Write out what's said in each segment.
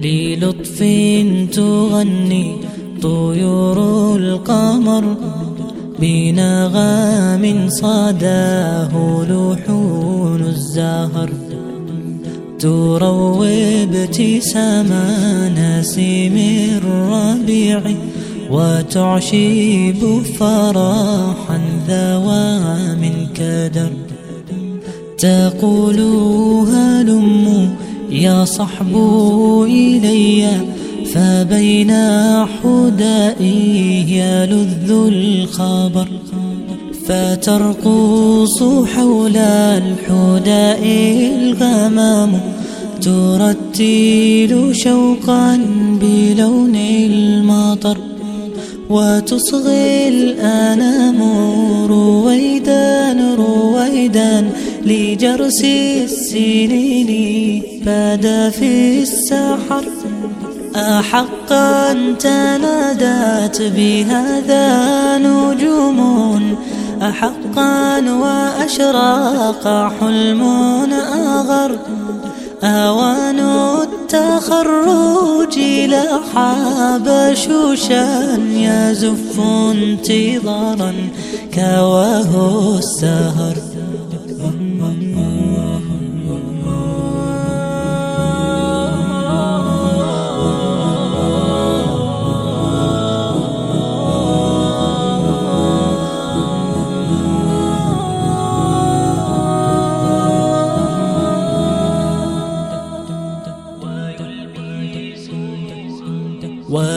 للطف تغني طيور القمر بنغام صداه لحون الزهر تروي ابتسام نسيم الربيع وتعشيب فرحا ذوى من كدر تقول هلم يا صحب إلي فبين حدائي يلذ الخبر. فترقص حول الحداء الغمام ترتل شوقا بلون المطر. وتصغي الأنام رويدا رويدا لجرس السنين بدا في السحر. أحقا تنادت بهذا نجوم. أحقا وأشراق حلم أغر. أوان التخرج لحاب شوشا يزف انتظارا. كواه السهر.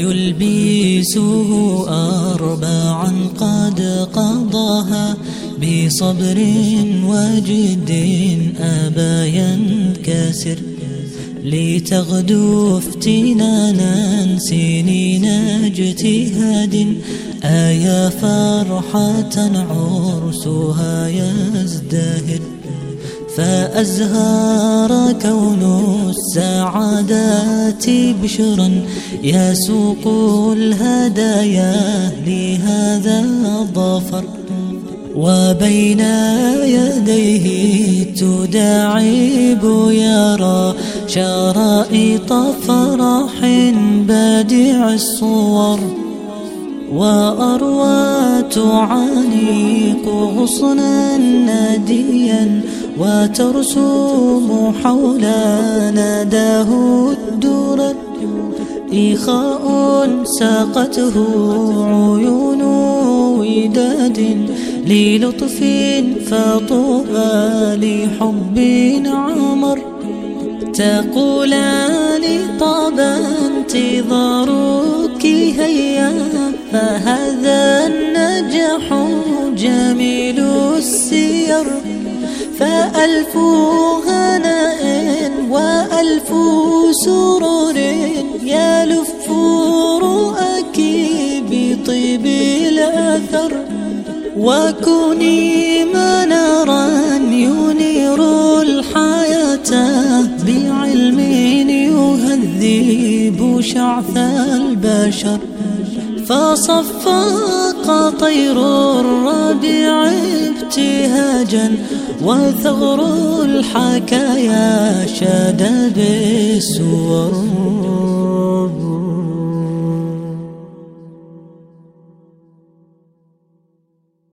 ويلبسه أربعا قد قضاها بصبر وجد أبا ينكسر لتغدو افتنانا سنين اجتهاد آيا فرحة عرسها يزدهر فأزهار كون السعادات بشرا يسوق الهدايا لهذا الظفر وبين يديه تداعب يرى شرائط فرح بادع الصور وأروى تعانق غصنا ناديا وترسم حول نداه الدرر إخاء ساقته عيون وداد للطف فطوبى لحب عمر. تقولان طاب انتظارك هيا فهذا النجاح جميل السير. فألف هناء وألف سرور يلف رؤك بطيب الأثر وكوني منارا ينير الحياة بعلم يهذب شعث البشر فصفق طير الربيع ابتهاجا وثغر الحكايا شاد بالسور